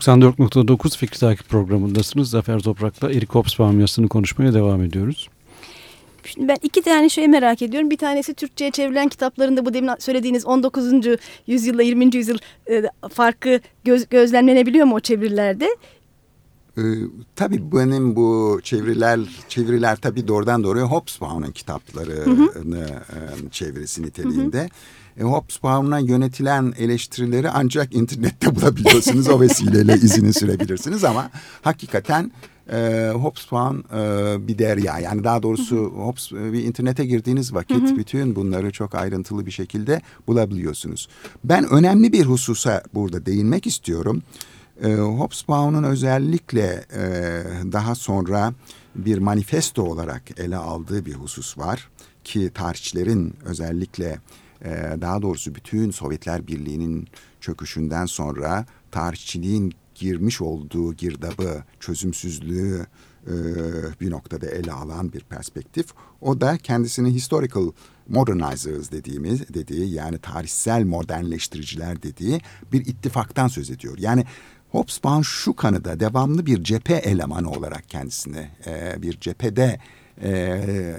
94.9 Fikri Takip programındasınız. Zafer Toprak'la Erik Hobsbawm yazısını konuşmaya devam ediyoruz. Şimdi ben iki tane şey merak ediyorum. Bir tanesi Türkçe'ye çevrilen kitaplarında bu demin söylediğiniz 19. yüzyılla 20. yüzyıl e, farkı göz, gözlemlenebiliyor mu o çevirilerde? Ee, tabii benim bu çeviriler çeviriler tabii doğrudan doğruya Hobsbawm'ın kitaplarını e, çevirisi niteliğinde. Hı hı. E, Hobsbawm'a yönetilen eleştirileri ancak internette bulabiliyorsunuz. o vesileyle izini sürebilirsiniz ama hakikaten e, Hobsbawm e, bir derya. Yani daha doğrusu Hobbes e, bir internete girdiğiniz vakit bütün bunları çok ayrıntılı bir şekilde bulabiliyorsunuz. Ben önemli bir hususa burada değinmek istiyorum. E, Hobsbawm'un özellikle e, daha sonra bir manifesto olarak ele aldığı bir husus var ki tarihçilerin özellikle daha doğrusu bütün Sovyetler Birliği'nin çöküşünden sonra tarihçiliğin girmiş olduğu girdabı, çözümsüzlüğü e, bir noktada ele alan bir perspektif. O da kendisini historical modernizers dediğimiz dediği yani tarihsel modernleştiriciler dediği bir ittifaktan söz ediyor. Yani Hobsbawm şu kanıda devamlı bir cephe elemanı olarak kendisini e, bir cephede e,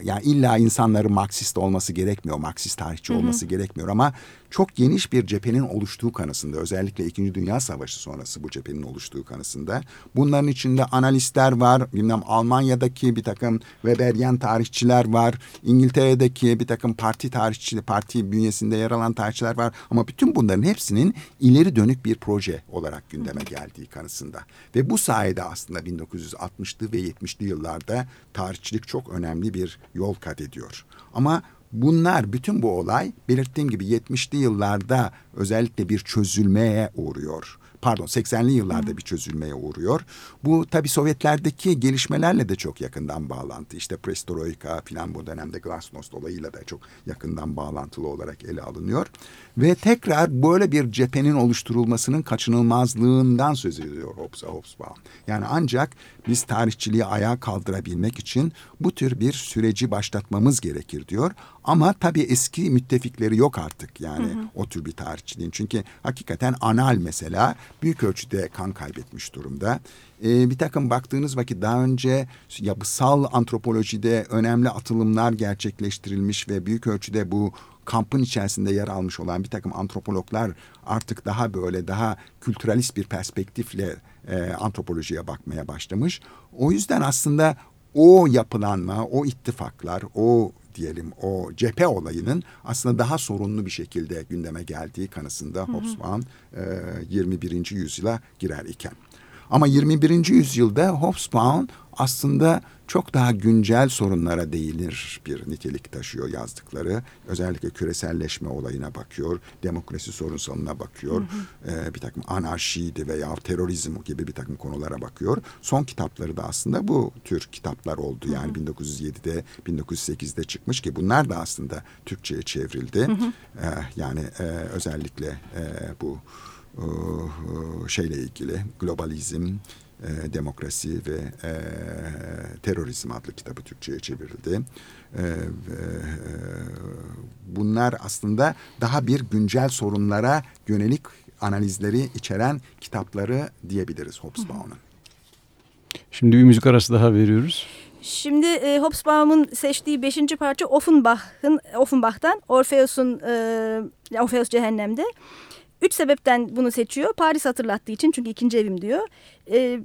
yani illa insanların Marksist olması gerekmiyor, Marksist tarihçi olması hı hı. gerekmiyor ama çok geniş bir cephenin oluştuğu kanısında özellikle İkinci Dünya Savaşı sonrası bu cephenin oluştuğu kanısında. Bunların içinde analistler var, bilmem Almanya'daki bir takım Weberian tarihçiler var, İngiltere'deki bir takım parti tarihçileri, parti bünyesinde yer alan tarihçiler var. Ama bütün bunların hepsinin ileri dönük bir proje olarak gündeme geldiği kanısında. Ve bu sayede aslında 1960'lı ve 70'li yıllarda tarihçilik çok önemli bir yol kat ediyor. Ama Bunlar bütün bu olay belirttiğim gibi 70'li yıllarda özellikle bir çözülmeye uğruyor pardon 80'li yıllarda bir çözülmeye uğruyor. Bu tabi Sovyetlerdeki gelişmelerle de çok yakından bağlantı. İşte Perestroika filan bu dönemde Glasnost olayıyla da çok yakından bağlantılı olarak ele alınıyor. Ve tekrar böyle bir cephenin oluşturulmasının kaçınılmazlığından söz ediyor Hobbes'a Hobsbawm. Yani ancak biz tarihçiliği ayağa kaldırabilmek için bu tür bir süreci başlatmamız gerekir diyor. Ama tabii eski müttefikleri yok artık yani hı hı. o tür bir tarihçiliğin. Çünkü hakikaten anal mesela büyük ölçüde kan kaybetmiş durumda. Ee, bir takım baktığınız vakit daha önce yapısal antropolojide önemli atılımlar gerçekleştirilmiş ve büyük ölçüde bu kampın içerisinde yer almış olan bir takım antropologlar artık daha böyle daha kültüralist bir perspektifle e, antropolojiye bakmaya başlamış. O yüzden aslında o yapılanma, o ittifaklar, o diyelim o cephe olayının aslında daha sorunlu bir şekilde gündeme geldiği kanısında Hobsbawm e, 21. yüzyıla girer iken. Ama 21. yüzyılda Hobsbawm aslında çok daha güncel sorunlara değinir bir nitelik taşıyor yazdıkları. Özellikle küreselleşme olayına bakıyor, demokrasi sorunsalına bakıyor, hı hı. E, bir takım anarşiydi veya terörizm gibi bir takım konulara bakıyor. Son kitapları da aslında bu tür kitaplar oldu. Yani hı hı. 1907'de, 1908'de çıkmış ki bunlar da aslında Türkçe'ye çevrildi. Hı hı. E, yani e, özellikle e, bu e, şeyle ilgili globalizm, e, Demokrasi ve e, Terörizm adlı kitabı Türkçe'ye çevrildi. E, e, bunlar aslında daha bir güncel sorunlara yönelik analizleri içeren kitapları diyebiliriz Hobsbawm'ın. Şimdi bir müzik arası daha veriyoruz. Şimdi e, Hobsbawm'ın seçtiği beşinci parça Offenbach'ın Offenbach'tan Orpheus'un e, Orpheus Cehennem'de. Üç sebepten bunu seçiyor. Paris hatırlattığı için çünkü ikinci evim diyor. E,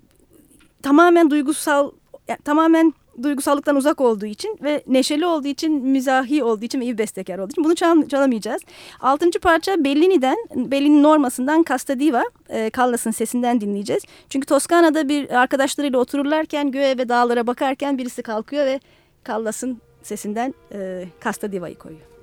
tamamen duygusal, yani tamamen duygusallıktan uzak olduğu için ve neşeli olduğu için, mizahi olduğu için ve iyi bestekar olduğu için bunu çal çalamayacağız. Altıncı parça Bellini'den, Bellini Norması'ndan Casta Diva, e, Callas'ın sesinden dinleyeceğiz. Çünkü Toskana'da bir arkadaşlarıyla otururlarken göğe ve dağlara bakarken birisi kalkıyor ve Callas'ın sesinden e, Casta Diva'yı koyuyor.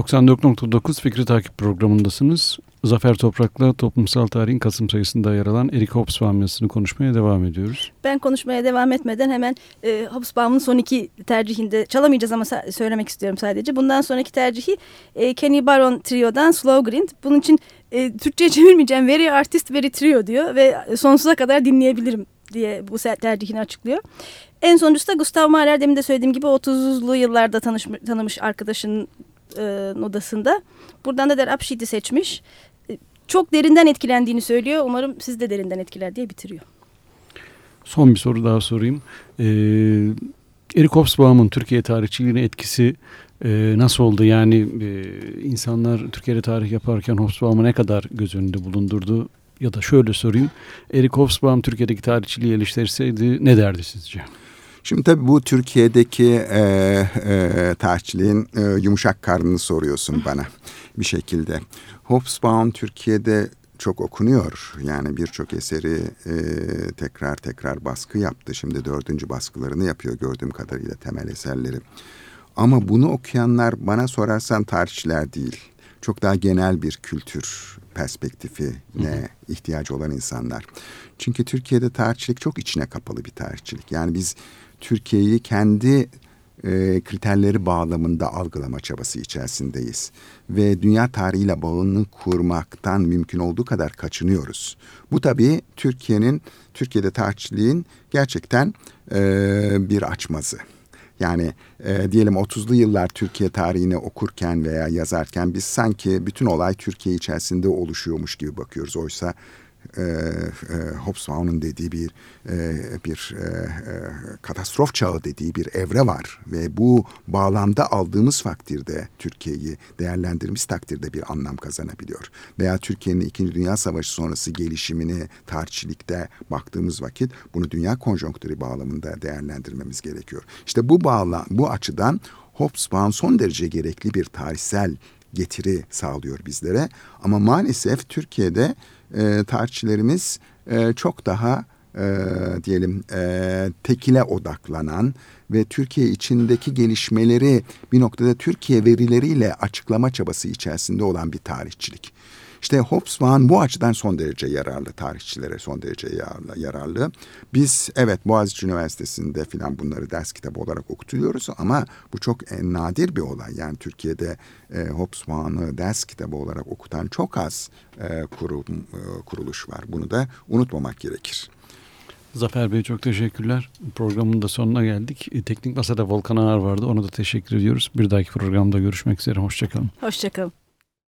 94.9 Fikri Takip programındasınız. Zafer Toprak'la toplumsal tarihin Kasım sayısında yer alan Erik Hobsbawm yazısını konuşmaya devam ediyoruz. Ben konuşmaya devam etmeden hemen e, Hobsbawm'ın son iki tercihinde çalamayacağız ama söylemek istiyorum sadece. Bundan sonraki tercihi e, Kenny Baron Trio'dan Slow Grind. Bunun için e, Türkçe'ye çevirmeyeceğim. Very Artist Very Trio diyor ve sonsuza kadar dinleyebilirim diye bu tercihini açıklıyor. En sonuncusu da Gustav Mahler demin de söylediğim gibi 30'lu yıllarda tanış, tanımış arkadaşının e, odasında. Buradan da Der Abschied'i seçmiş. E, çok derinden etkilendiğini söylüyor. Umarım siz de derinden etkiler diye bitiriyor. Son bir soru daha sorayım. Ee, Erik Hobsbawm'ın Türkiye tarihçiliğine etkisi e, nasıl oldu? Yani e, insanlar Türkiye'de tarih yaparken Hobsbawm'ı ne kadar göz önünde bulundurdu? Ya da şöyle sorayım. Erik Hobsbawm Türkiye'deki tarihçiliği eleştirseydi ne derdi sizce? Şimdi tabii bu Türkiye'deki e, e, tarihçiliğin e, yumuşak karnını soruyorsun bana bir şekilde. Hobsbawm Türkiye'de çok okunuyor. Yani birçok eseri e, tekrar tekrar baskı yaptı. Şimdi dördüncü baskılarını yapıyor gördüğüm kadarıyla temel eserleri. Ama bunu okuyanlar bana sorarsan tarihçiler değil. Çok daha genel bir kültür perspektifine ihtiyacı olan insanlar. Çünkü Türkiye'de tarihçilik çok içine kapalı bir tarihçilik. Yani biz Türkiye'yi kendi e, kriterleri bağlamında algılama çabası içerisindeyiz. Ve dünya tarihiyle bağını kurmaktan mümkün olduğu kadar kaçınıyoruz. Bu tabii Türkiye'nin, Türkiye'de tarihçiliğin gerçekten e, bir açmazı. Yani e, diyelim 30'lu yıllar Türkiye tarihini okurken veya yazarken biz sanki bütün olay Türkiye içerisinde oluşuyormuş gibi bakıyoruz. Oysa e, e, Hobsbawm'ın dediği bir e, bir e, e, katastrof çağı dediği bir evre var ve bu bağlamda aldığımız takdirde Türkiye'yi değerlendirmiş takdirde bir anlam kazanabiliyor. Veya Türkiye'nin İkinci Dünya Savaşı sonrası gelişimini tarihçilikte baktığımız vakit bunu dünya konjonktürü bağlamında değerlendirmemiz gerekiyor. İşte bu bağla bu açıdan Hobsbawm son derece gerekli bir tarihsel getiri sağlıyor bizlere. Ama maalesef Türkiye'de e, tarihçilerimiz e, çok daha e, diyelim e, tekile odaklanan ve Türkiye içindeki gelişmeleri bir noktada Türkiye verileriyle açıklama çabası içerisinde olan bir tarihçilik. İşte Hobsbawm bu açıdan son derece yararlı, tarihçilere son derece yararlı. yararlı. Biz evet Boğaziçi Üniversitesi'nde filan bunları ders kitabı olarak okutuluyoruz ama bu çok e, nadir bir olay. Yani Türkiye'de e, Hobsbawm'ı ders kitabı olarak okutan çok az e, kurum, e, kuruluş var. Bunu da unutmamak gerekir. Zafer Bey çok teşekkürler. Programın da sonuna geldik. E, teknik Masada Volkan Ağar vardı. Ona da teşekkür ediyoruz. Bir dahaki programda görüşmek üzere. Hoşçakalın. Hoşçakalın.